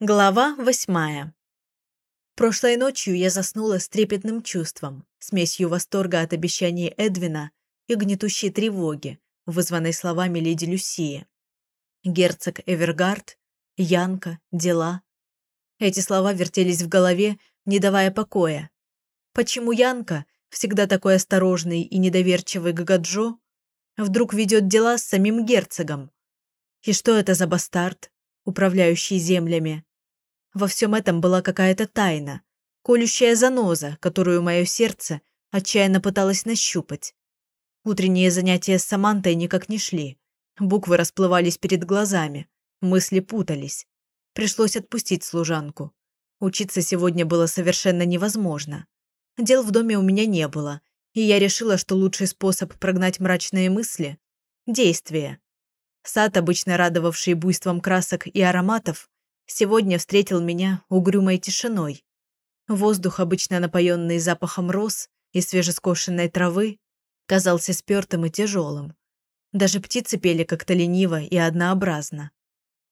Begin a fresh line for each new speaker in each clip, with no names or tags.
Глава восьмая. Прошлой ночью я заснула с трепетным чувством, смесью восторга от обещаний Эдвина и гнетущей тревоги, вызванной словами леди Люсии. Герцог Эвергард, Янка, дела. Эти слова вертелись в голове, не давая покоя. Почему Янка, всегда такой осторожный и недоверчивый Гагаджо, вдруг ведет дела с самим герцогом? И что это за бастард, управляющий землями? Во всем этом была какая-то тайна, колющая заноза, которую мое сердце отчаянно пыталось нащупать. Утренние занятия с Самантой никак не шли. Буквы расплывались перед глазами, мысли путались. Пришлось отпустить служанку. Учиться сегодня было совершенно невозможно. Дел в доме у меня не было, и я решила, что лучший способ прогнать мрачные мысли – действие. Сад, обычно радовавший буйством красок и ароматов, сегодня встретил меня угрюмой тишиной. Воздух, обычно напоенный запахом роз и свежескошенной травы, казался спертым и тяжелым. Даже птицы пели как-то лениво и однообразно.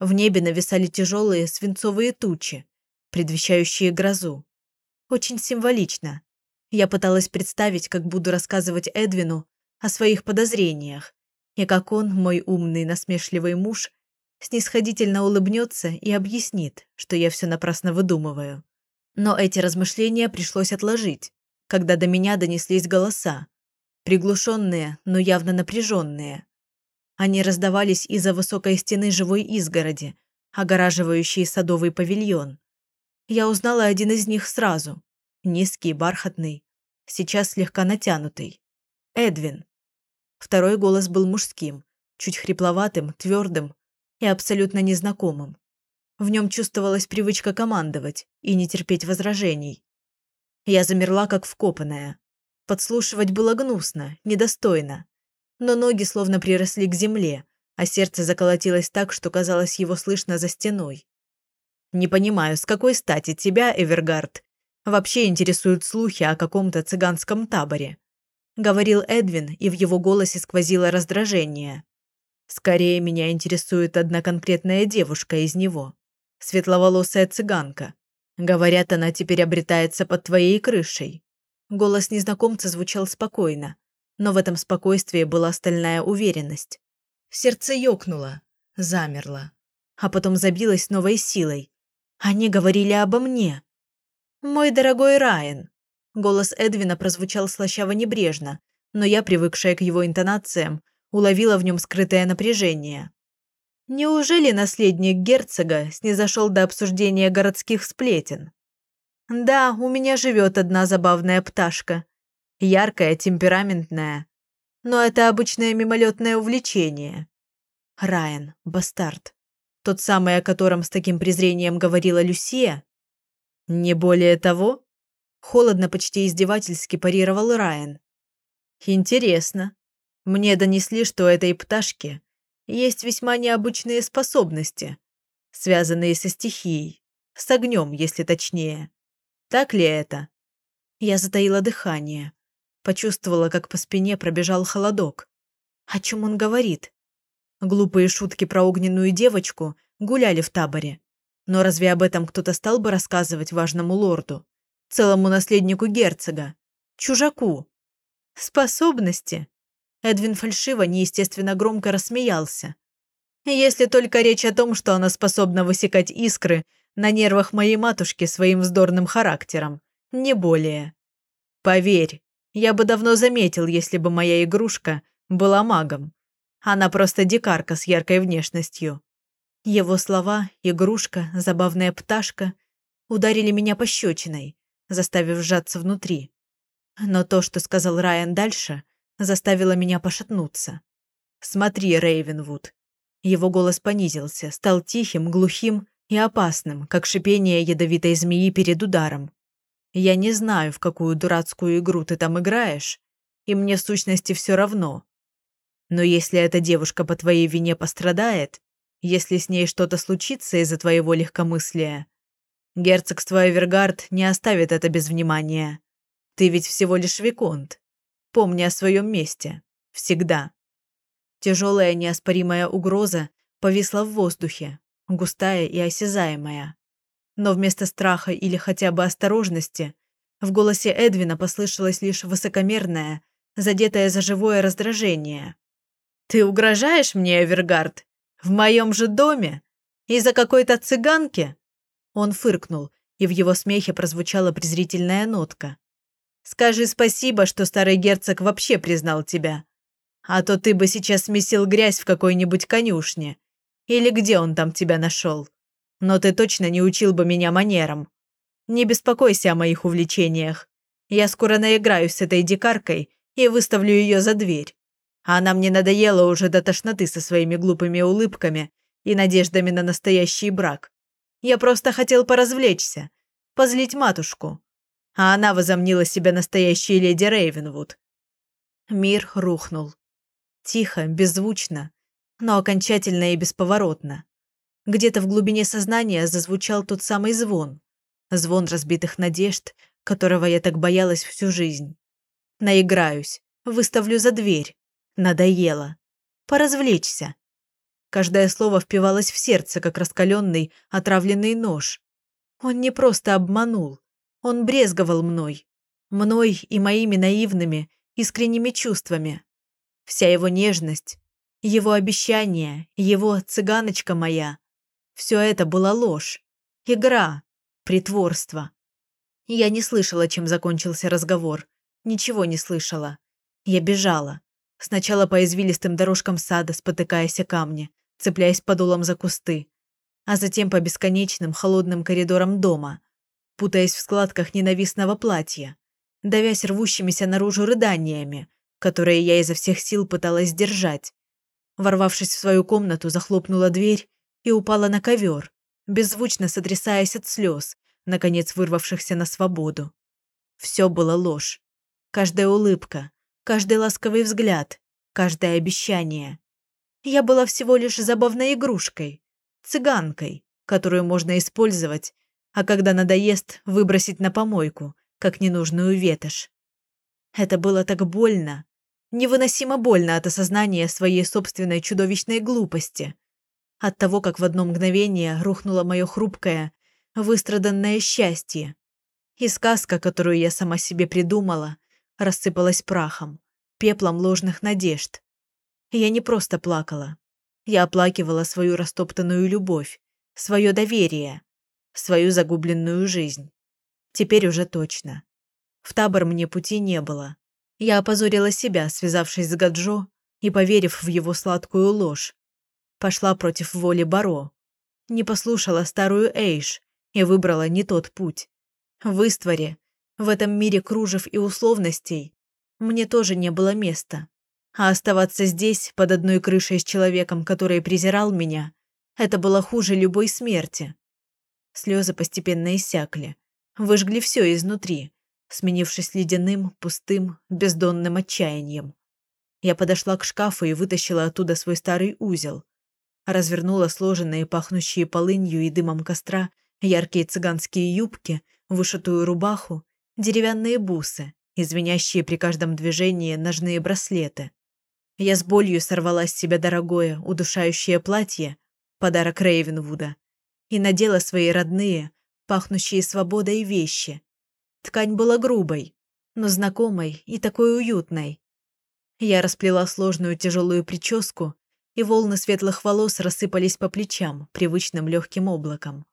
В небе нависали тяжелые свинцовые тучи, предвещающие грозу. Очень символично. Я пыталась представить, как буду рассказывать Эдвину о своих подозрениях, и как он, мой умный насмешливый муж, снисходительно улыбнется и объяснит, что я все напрасно выдумываю. Но эти размышления пришлось отложить, когда до меня донеслись голоса, приглушенные, но явно напряженные. Они раздавались из-за высокой стены живой изгороди, огораживающей садовый павильон. Я узнала один из них сразу. Низкий, бархатный, сейчас слегка натянутый. Эдвин. Второй голос был мужским, чуть хрипловатым, твердым, и абсолютно незнакомым. В нем чувствовалась привычка командовать и не терпеть возражений. Я замерла, как вкопанная. Подслушивать было гнусно, недостойно. Но ноги словно приросли к земле, а сердце заколотилось так, что казалось его слышно за стеной. «Не понимаю, с какой стати тебя, Эвергард, вообще интересуют слухи о каком-то цыганском таборе?» Говорил Эдвин, и в его голосе сквозило раздражение. Скорее меня интересует одна конкретная девушка из него. Светловолосая цыганка. Говорят, она теперь обретается под твоей крышей. Голос незнакомца звучал спокойно, но в этом спокойствии была стальная уверенность. Сердце ёкнуло, замерло, а потом забилось новой силой. Они говорили обо мне. «Мой дорогой Райан!» Голос Эдвина прозвучал слащаво-небрежно, но я, привыкшая к его интонациям, уловила в нем скрытое напряжение. Неужели наследник герцога снизошел до обсуждения городских сплетен? Да, у меня живет одна забавная пташка. Яркая, темпераментная. Но это обычное мимолетное увлечение. Райан, бастард. Тот самый, о котором с таким презрением говорила Люсия? Не более того? Холодно, почти издевательски парировал Райан. Интересно. Мне донесли, что этой пташки есть весьма необычные способности, связанные со стихией, с огнем, если точнее. Так ли это? Я затаила дыхание, почувствовала, как по спине пробежал холодок. О чем он говорит? Глупые шутки про огненную девочку гуляли в таборе. Но разве об этом кто-то стал бы рассказывать важному лорду? Целому наследнику герцога? Чужаку? Способности? Эдвин фальшиво, неестественно громко рассмеялся. «Если только речь о том, что она способна высекать искры на нервах моей матушки своим вздорным характером. Не более. Поверь, я бы давно заметил, если бы моя игрушка была магом. Она просто дикарка с яркой внешностью». Его слова «игрушка», «забавная пташка» ударили меня пощечиной, заставив сжаться внутри. Но то, что сказал Райан дальше – заставила меня пошатнуться. «Смотри, Рейвенвуд». Его голос понизился, стал тихим, глухим и опасным, как шипение ядовитой змеи перед ударом. «Я не знаю, в какую дурацкую игру ты там играешь, и мне в сущности все равно. Но если эта девушка по твоей вине пострадает, если с ней что-то случится из-за твоего легкомыслия, герцогство Эвергард не оставит это без внимания. Ты ведь всего лишь виконт. Помни о своем месте. Всегда. Тяжелая неоспоримая угроза повисла в воздухе, густая и осязаемая. Но вместо страха или хотя бы осторожности в голосе Эдвина послышалось лишь высокомерное, задетое за живое раздражение. «Ты угрожаешь мне, Эвергард? В моем же доме? Из-за какой-то цыганки?» Он фыркнул, и в его смехе прозвучала презрительная нотка. «Скажи спасибо, что старый герцог вообще признал тебя. А то ты бы сейчас смесил грязь в какой-нибудь конюшне. Или где он там тебя нашел. Но ты точно не учил бы меня манерам. Не беспокойся о моих увлечениях. Я скоро наиграюсь с этой дикаркой и выставлю ее за дверь. Она мне надоела уже до тошноты со своими глупыми улыбками и надеждами на настоящий брак. Я просто хотел поразвлечься, позлить матушку. А она возомнила себя настоящей леди Рейвенвуд. Мир рухнул. Тихо, беззвучно, но окончательно и бесповоротно. Где-то в глубине сознания зазвучал тот самый звон. Звон разбитых надежд, которого я так боялась всю жизнь. Наиграюсь, выставлю за дверь. Надоело. Поразвлечься. Каждое слово впивалось в сердце, как раскаленный, отравленный нож. Он не просто обманул. Он брезговал мной. Мной и моими наивными, искренними чувствами. Вся его нежность, его обещания, его цыганочка моя. Все это была ложь, игра, притворство. Я не слышала, чем закончился разговор. Ничего не слышала. Я бежала. Сначала по извилистым дорожкам сада, спотыкаясь о камни, цепляясь подолом за кусты. А затем по бесконечным холодным коридорам дома, путаясь в складках ненавистного платья, давясь рвущимися наружу рыданиями, которые я изо всех сил пыталась сдержать. Ворвавшись в свою комнату, захлопнула дверь и упала на ковер, беззвучно сотрясаясь от слез, наконец вырвавшихся на свободу. Все было ложь. Каждая улыбка, каждый ласковый взгляд, каждое обещание. Я была всего лишь забавной игрушкой, цыганкой, которую можно использовать, а когда надоест, выбросить на помойку, как ненужную ветошь. Это было так больно. Невыносимо больно от осознания своей собственной чудовищной глупости. От того, как в одно мгновение рухнуло мое хрупкое, выстраданное счастье. И сказка, которую я сама себе придумала, рассыпалась прахом, пеплом ложных надежд. я не просто плакала. Я оплакивала свою растоптанную любовь, свое доверие, свою загубленную жизнь. Теперь уже точно. В табор мне пути не было. Я опозорила себя, связавшись с Гаджо и поверив в его сладкую ложь. Пошла против воли Баро. Не послушала старую Эйш и выбрала не тот путь. В Истворе, в этом мире кружев и условностей, мне тоже не было места. А оставаться здесь, под одной крышей с человеком, который презирал меня, это было хуже любой смерти. Слезы постепенно иссякли, выжгли все изнутри сменившись ледяным, пустым, бездонным отчаянием. Я подошла к шкафу и вытащила оттуда свой старый узел. Развернула сложенные, пахнущие полынью и дымом костра, яркие цыганские юбки, вышитую рубаху, деревянные бусы, извиняющие при каждом движении ножные браслеты. Я с болью сорвала с себя дорогое, удушающее платье, подарок Рейвенвуда, и надела свои родные, пахнущие свободой вещи, Ткань была грубой, но знакомой и такой уютной. Я расплела сложную тяжелую прическу, и волны светлых волос рассыпались по плечам привычным легким облаком.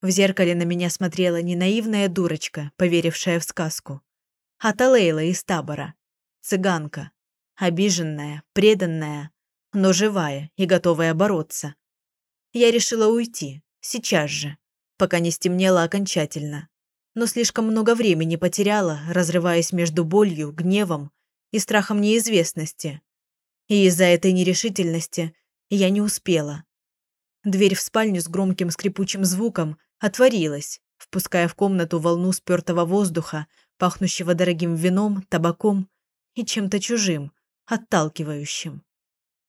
В зеркале на меня смотрела не наивная дурочка, поверившая в сказку, а Талейла из табора, цыганка, обиженная, преданная, но живая и готовая бороться. Я решила уйти, сейчас же, пока не стемнело окончательно но слишком много времени потеряла, разрываясь между болью, гневом и страхом неизвестности. И из-за этой нерешительности я не успела. Дверь в спальню с громким скрипучим звуком отворилась, впуская в комнату волну спёртого воздуха, пахнущего дорогим вином, табаком и чем-то чужим, отталкивающим.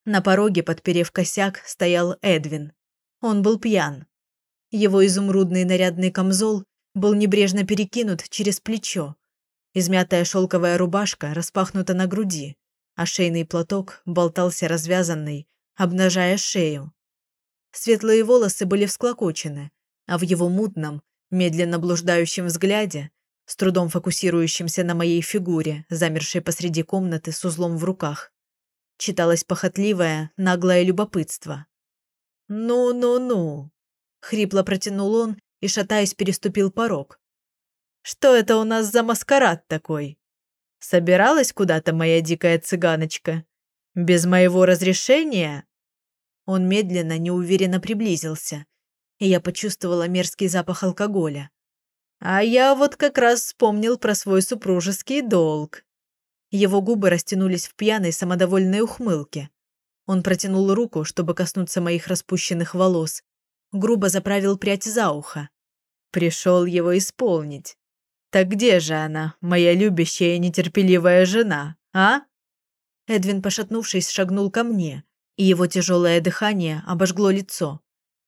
На пороге, подперев косяк, стоял Эдвин. Он был пьян. Его изумрудный нарядный камзол был небрежно перекинут через плечо. Измятая шелковая рубашка распахнута на груди, а шейный платок болтался развязанный, обнажая шею. Светлые волосы были всклокочены, а в его мутном, медленно блуждающем взгляде, с трудом фокусирующемся на моей фигуре, замершей посреди комнаты с узлом в руках, читалось похотливое, наглое любопытство. «Ну-ну-ну», – хрипло протянул он и, шатаясь, переступил порог. «Что это у нас за маскарад такой? Собиралась куда-то моя дикая цыганочка? Без моего разрешения?» Он медленно, неуверенно приблизился, и я почувствовала мерзкий запах алкоголя. А я вот как раз вспомнил про свой супружеский долг. Его губы растянулись в пьяной самодовольной ухмылке. Он протянул руку, чтобы коснуться моих распущенных волос, грубо заправил прядь за ухо. Пришел его исполнить. Так где же она, моя любящая и нетерпеливая жена, а? Эдвин, пошатнувшись, шагнул ко мне, и его тяжелое дыхание обожгло лицо.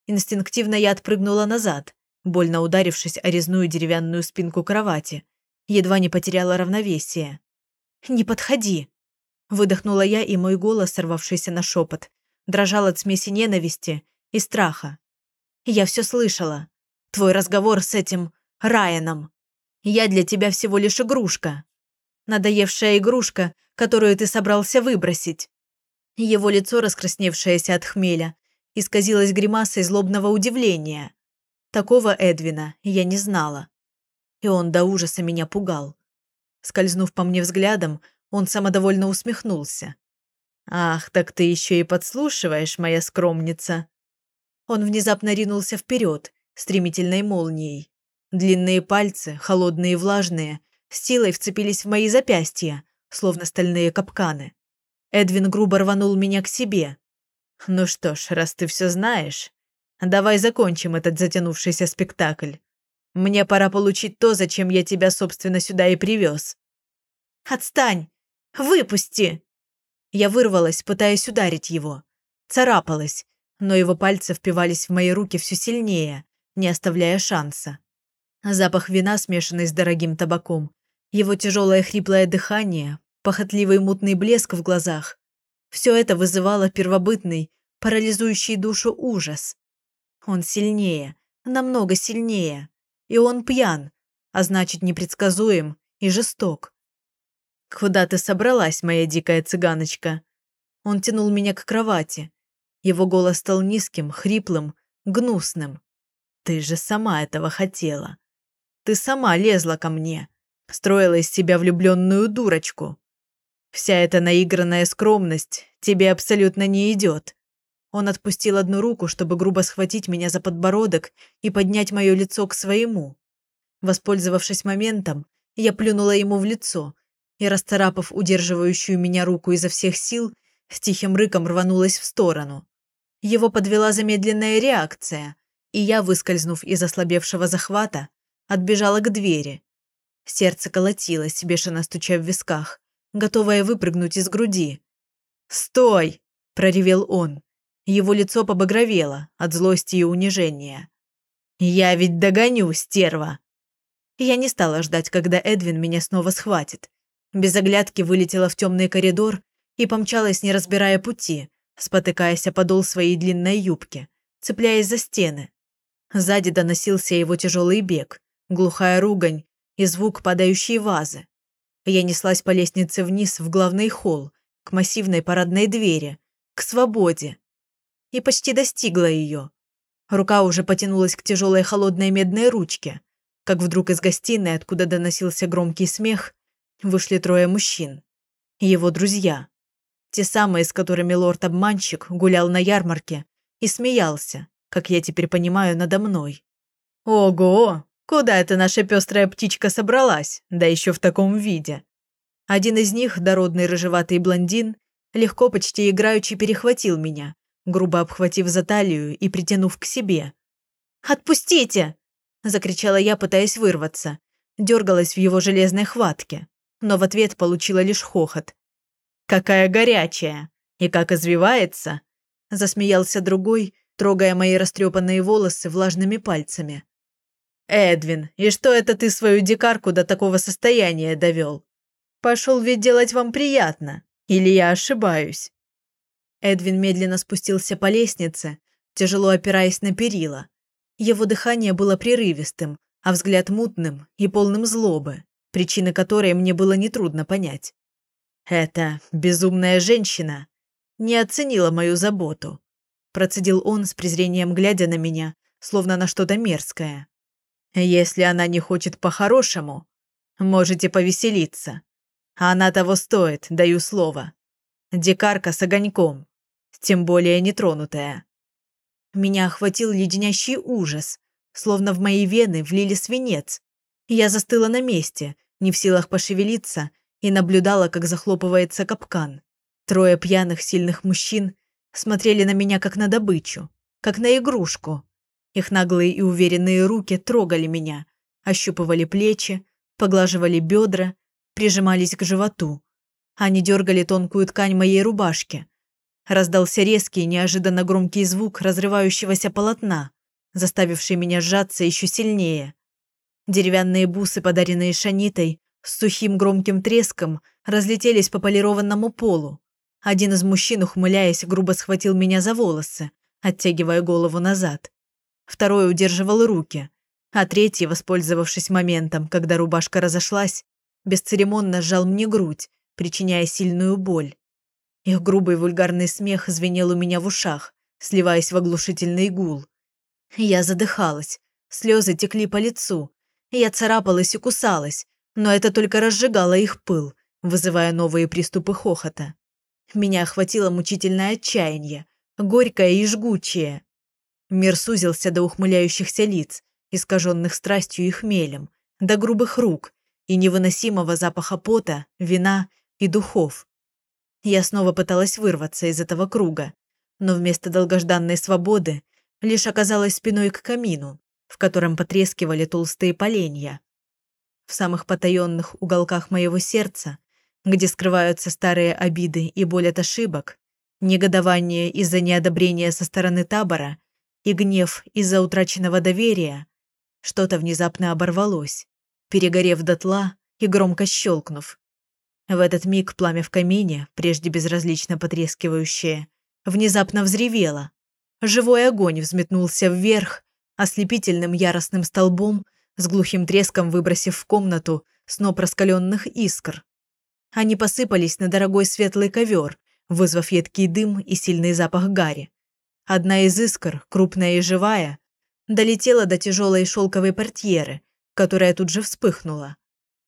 Инстинктивно я отпрыгнула назад, больно ударившись о резную деревянную спинку кровати. Едва не потеряла равновесие. «Не подходи!» Выдохнула я, и мой голос, сорвавшийся на шепот, дрожал от смеси ненависти и страха. «Я все слышала. Твой разговор с этим Райаном. Я для тебя всего лишь игрушка. Надоевшая игрушка, которую ты собрался выбросить». Его лицо, раскрасневшееся от хмеля, исказилось гримасой злобного удивления. Такого Эдвина я не знала. И он до ужаса меня пугал. Скользнув по мне взглядом, он самодовольно усмехнулся. «Ах, так ты еще и подслушиваешь, моя скромница!» Он внезапно ринулся вперед, стремительной молнией. Длинные пальцы, холодные и влажные, с силой вцепились в мои запястья, словно стальные капканы. Эдвин грубо рванул меня к себе, ну что ж, раз ты все знаешь, давай закончим этот затянувшийся спектакль. Мне пора получить то, зачем я тебя, собственно, сюда и привез. Отстань! Выпусти! Я вырвалась, пытаясь ударить его. Царапалась, но его пальцы впивались в мои руки все сильнее, не оставляя шанса. Запах вина, смешанный с дорогим табаком, его тяжелое хриплое дыхание, похотливый мутный блеск в глазах все это вызывало первобытный, парализующий душу ужас. Он сильнее, намного сильнее. И он пьян, а значит непредсказуем и жесток. «Куда ты собралась, моя дикая цыганочка?» Он тянул меня к кровати. Его голос стал низким, хриплым, гнусным. «Ты же сама этого хотела. Ты сама лезла ко мне, строила из себя влюбленную дурочку. Вся эта наигранная скромность тебе абсолютно не идет. Он отпустил одну руку, чтобы грубо схватить меня за подбородок и поднять мое лицо к своему. Воспользовавшись моментом, я плюнула ему в лицо и, расцарапав удерживающую меня руку изо всех сил, с тихим рыком рванулась в сторону. Его подвела замедленная реакция, и я, выскользнув из ослабевшего захвата, отбежала к двери. Сердце колотилось, бешено стуча в висках готовая выпрыгнуть из груди. «Стой!» – проревел он. Его лицо побагровело от злости и унижения. «Я ведь догоню, стерва!» Я не стала ждать, когда Эдвин меня снова схватит. Без оглядки вылетела в темный коридор и помчалась, не разбирая пути, спотыкаясь о подол своей длинной юбки, цепляясь за стены. Сзади доносился его тяжелый бег, глухая ругань и звук падающей вазы. Я неслась по лестнице вниз в главный холл, к массивной парадной двери, к свободе. И почти достигла ее. Рука уже потянулась к тяжелой холодной медной ручке, как вдруг из гостиной, откуда доносился громкий смех, вышли трое мужчин. Его друзья. Те самые, с которыми лорд-обманщик гулял на ярмарке и смеялся, как я теперь понимаю, надо мной. «Ого! Куда эта наша пестрая птичка собралась, да еще в таком виде? Один из них, дородный рыжеватый блондин, легко, почти играючи перехватил меня, грубо обхватив за талию и притянув к себе. «Отпустите!» – закричала я, пытаясь вырваться. Дергалась в его железной хватке, но в ответ получила лишь хохот. «Какая горячая! И как извивается!» – засмеялся другой, трогая мои растрепанные волосы влажными пальцами. «Эдвин, и что это ты свою дикарку до такого состояния довел? Пошел ведь делать вам приятно, или я ошибаюсь?» Эдвин медленно спустился по лестнице, тяжело опираясь на перила. Его дыхание было прерывистым, а взгляд мутным и полным злобы, причины которой мне было нетрудно понять. Эта безумная женщина не оценила мою заботу. Процедил он с презрением, глядя на меня, словно на что-то мерзкое. Если она не хочет по-хорошему, можете повеселиться. Она того стоит, даю слово. Дикарка с огоньком, тем более нетронутая. Меня охватил леденящий ужас, словно в мои вены влили свинец. Я застыла на месте, не в силах пошевелиться, и наблюдала, как захлопывается капкан. Трое пьяных сильных мужчин смотрели на меня как на добычу, как на игрушку. Их наглые и уверенные руки трогали меня, ощупывали плечи, поглаживали бедра, прижимались к животу. Они дергали тонкую ткань моей рубашки. Раздался резкий, неожиданно громкий звук разрывающегося полотна, заставивший меня сжаться еще сильнее. Деревянные бусы, подаренные Шанитой, с сухим громким треском разлетелись по полированному полу. Один из мужчин, ухмыляясь, грубо схватил меня за волосы, оттягивая голову назад. Второй удерживал руки, а третий, воспользовавшись моментом, когда рубашка разошлась, бесцеремонно сжал мне грудь, причиняя сильную боль. Их грубый вульгарный смех звенел у меня в ушах, сливаясь в оглушительный гул. Я задыхалась, слезы текли по лицу, я царапалась и кусалась, но это только разжигало их пыл, вызывая новые приступы хохота. Меня охватило мучительное отчаяние, горькое и жгучее. Мир сузился до ухмыляющихся лиц, искаженных страстью и хмелем, до грубых рук и невыносимого запаха пота, вина и духов. Я снова пыталась вырваться из этого круга, но вместо долгожданной свободы лишь оказалась спиной к камину, в котором потрескивали толстые поленья. В самых потаенных уголках моего сердца где скрываются старые обиды и боль от ошибок, негодование из-за неодобрения со стороны табора и гнев из-за утраченного доверия, что-то внезапно оборвалось, перегорев дотла и громко щелкнув. В этот миг пламя в камине, прежде безразлично потрескивающее, внезапно взревело. Живой огонь взметнулся вверх, ослепительным яростным столбом, с глухим треском выбросив в комнату сноп раскаленных искр. Они посыпались на дорогой светлый ковер, вызвав едкий дым и сильный запах гари. Одна из искр, крупная и живая, долетела до тяжелой шелковой портьеры, которая тут же вспыхнула.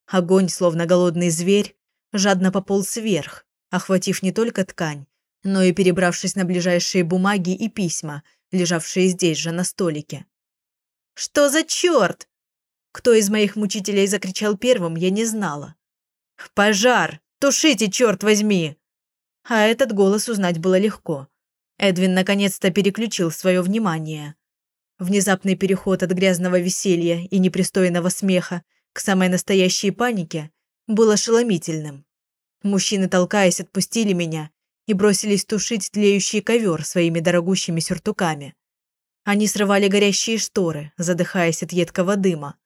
Огонь, словно голодный зверь, жадно пополз вверх, охватив не только ткань, но и перебравшись на ближайшие бумаги и письма, лежавшие здесь же на столике. «Что за черт?» Кто из моих мучителей закричал первым, я не знала. «Пожар! Тушите, черт возьми!» А этот голос узнать было легко. Эдвин наконец-то переключил свое внимание. Внезапный переход от грязного веселья и непристойного смеха к самой настоящей панике был ошеломительным. Мужчины, толкаясь, отпустили меня и бросились тушить тлеющий ковер своими дорогущими сюртуками. Они срывали горящие шторы, задыхаясь от едкого дыма.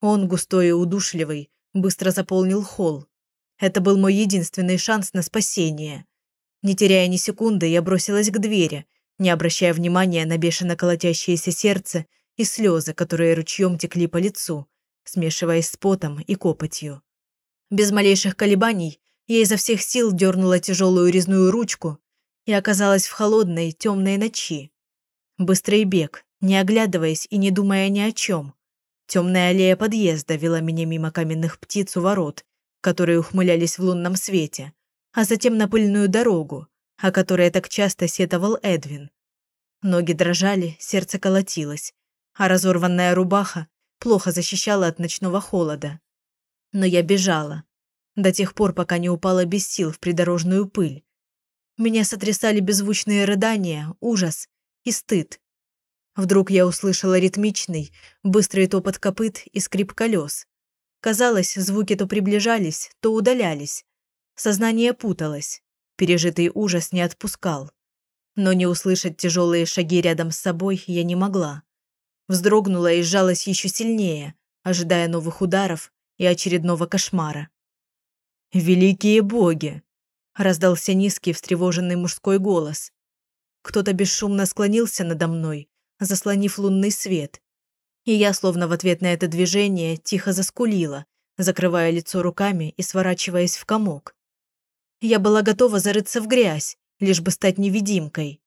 Он, густой и удушливый, быстро заполнил холл. Это был мой единственный шанс на спасение. Не теряя ни секунды, я бросилась к двери, не обращая внимания на бешено колотящееся сердце и слезы, которые ручьем текли по лицу, смешиваясь с потом и копотью. Без малейших колебаний я изо всех сил дернула тяжелую резную ручку и оказалась в холодной, темной ночи. Быстрый бег, не оглядываясь и не думая ни о чем. Темная аллея подъезда вела меня мимо каменных птиц у ворот, которые ухмылялись в лунном свете, а затем на пыльную дорогу, о которой так часто сетовал Эдвин. Ноги дрожали, сердце колотилось, а разорванная рубаха плохо защищала от ночного холода. Но я бежала, до тех пор, пока не упала без сил в придорожную пыль. Меня сотрясали беззвучные рыдания, ужас и стыд. Вдруг я услышала ритмичный, быстрый топот копыт и скрип колес. Казалось, звуки то приближались, то удалялись. Сознание путалось. Пережитый ужас не отпускал. Но не услышать тяжелые шаги рядом с собой я не могла. Вздрогнула и сжалась еще сильнее, ожидая новых ударов и очередного кошмара. «Великие боги!» – раздался низкий, встревоженный мужской голос. Кто-то бесшумно склонился надо мной, заслонив лунный свет, И я, словно в ответ на это движение, тихо заскулила, закрывая лицо руками и сворачиваясь в комок. Я была готова зарыться в грязь, лишь бы стать невидимкой.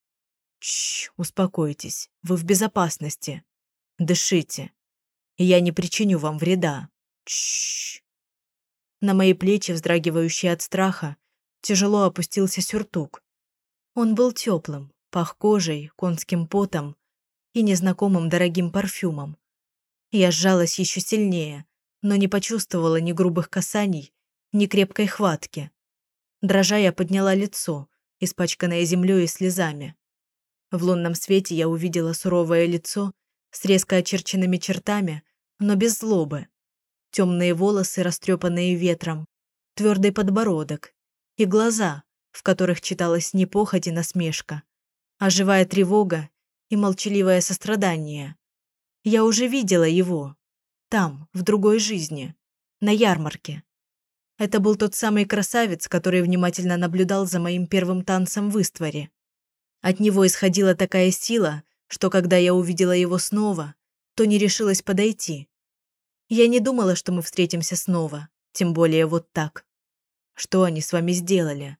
Чш, успокойтесь, вы в безопасности. Дышите. Я не причиню вам вреда. Чш. На мои плечи, вздрагивающие от страха, тяжело опустился сюртук. Он был теплым, пах кожей, конским потом и незнакомым дорогим парфюмом. Я сжалась еще сильнее, но не почувствовала ни грубых касаний, ни крепкой хватки. Дрожа я подняла лицо, испачканное землей и слезами. В лунном свете я увидела суровое лицо с резко очерченными чертами, но без злобы. Темные волосы, растрепанные ветром, твердый подбородок и глаза, в которых читалась не похоть и насмешка, а живая тревога и молчаливое сострадание. Я уже видела его. Там, в другой жизни. На ярмарке. Это был тот самый красавец, который внимательно наблюдал за моим первым танцем в Истворе. От него исходила такая сила, что когда я увидела его снова, то не решилась подойти. Я не думала, что мы встретимся снова, тем более вот так. Что они с вами сделали?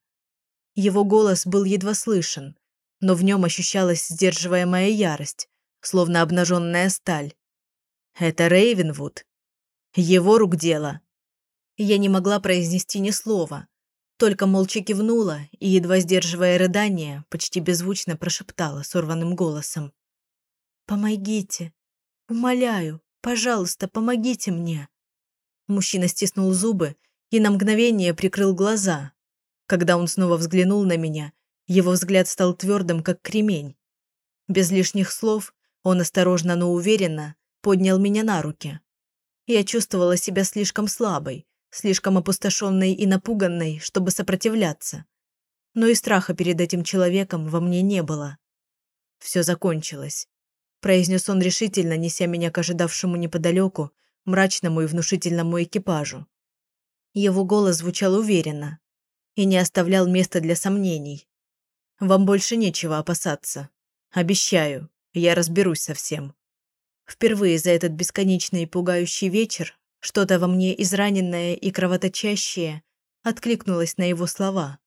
Его голос был едва слышен, но в нем ощущалась сдерживаемая ярость, словно обнаженная сталь. Это Рейвенвуд. Его рук дело. Я не могла произнести ни слова, только молча кивнула и, едва сдерживая рыдание, почти беззвучно прошептала сорванным голосом. «Помогите! Умоляю, пожалуйста, помогите мне!» Мужчина стиснул зубы и на мгновение прикрыл глаза. Когда он снова взглянул на меня, его взгляд стал твердым, как кремень. Без лишних слов он осторожно, но уверенно поднял меня на руки. Я чувствовала себя слишком слабой, слишком опустошенной и напуганной, чтобы сопротивляться. Но и страха перед этим человеком во мне не было. Все закончилось. Произнес он решительно, неся меня к ожидавшему неподалеку, мрачному и внушительному экипажу. Его голос звучал уверенно и не оставлял места для сомнений. «Вам больше нечего опасаться. Обещаю, я разберусь со всем». Впервые за этот бесконечный и пугающий вечер что-то во мне израненное и кровоточащее откликнулось на его слова.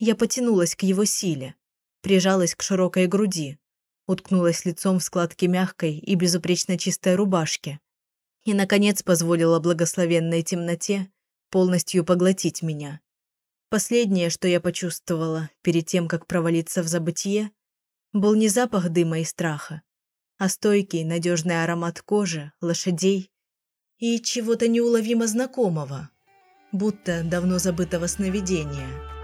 Я потянулась к его силе, прижалась к широкой груди, уткнулась лицом в складки мягкой и безупречно чистой рубашки и, наконец, позволила благословенной темноте полностью поглотить меня. Последнее, что я почувствовала перед тем, как провалиться в забытье, был не запах дыма и страха, а стойкий, надежный аромат кожи, лошадей и чего-то неуловимо знакомого, будто давно забытого сновидения.